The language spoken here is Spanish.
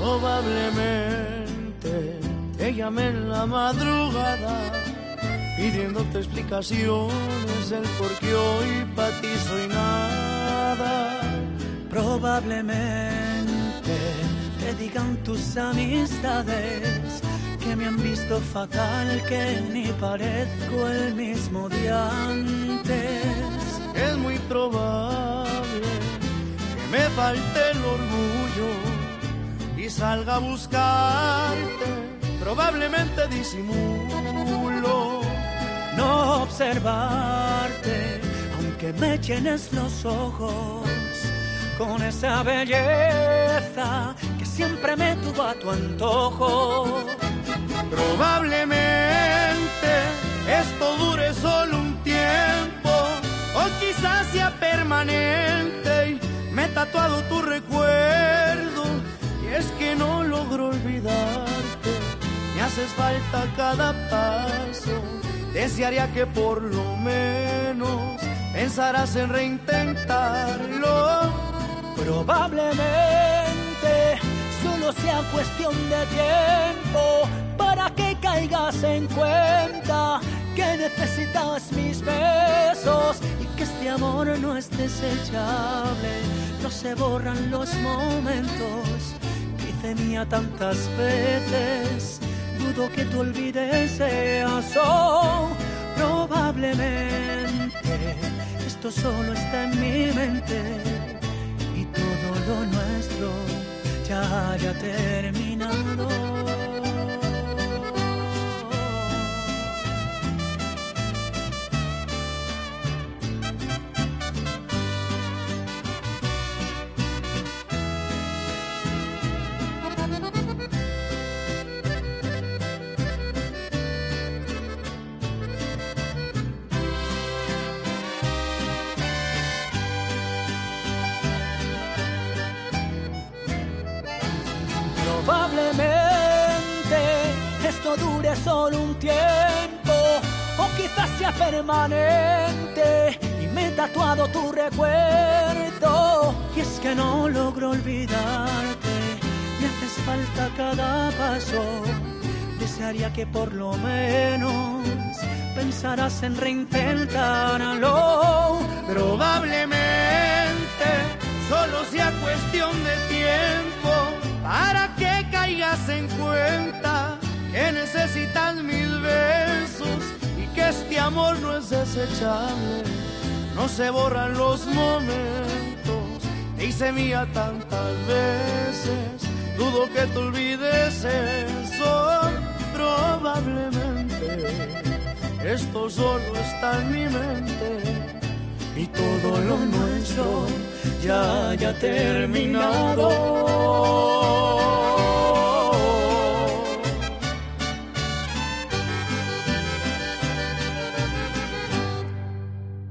Probablemente te llamé en la madrugada pidiéndote explicaciones del por qué hoy para ti soy nada. Probablemente te digan tus amistades que me han visto fatal, que ni parezco el mismo de antes. Es muy probable que me falte el orgullo salga a buscarte. Probablemente disimulo no observarte, aunque me llenes los ojos con esa belleza que siempre me tuvo a tu antojo. Probablemente esto dure solo un tiempo, o quizás sea permanente y me he tatuado tu recuerdo. Haces falta cada paso. Desearía que por lo menos pensarás en reintentarlo. Probablemente solo sea cuestión de tiempo para que caigas en cuenta que necesitas mis besos y que este amor no es desechable, no se borran los momentos que hice mía tantas veces. Dudo que tú olvides eso, probablemente esto solo está en mi mente y todo lo nuestro ya haya terminado. Dure solo un tiempo o quizás sea permanente y me he tatuado tu recuerdo y es que no logro olvidarte. Me haces falta cada paso desearía que por lo menos pensarás en reintentarlo probablemente caigas en cuenta que necesitan mis besos y que este amor no es desechable. No se borran los momentos, te hice mía tantas veces. Dudo que te olvides eso, probablemente. Esto solo está en mi mente y todo lo nuestro ya haya terminado.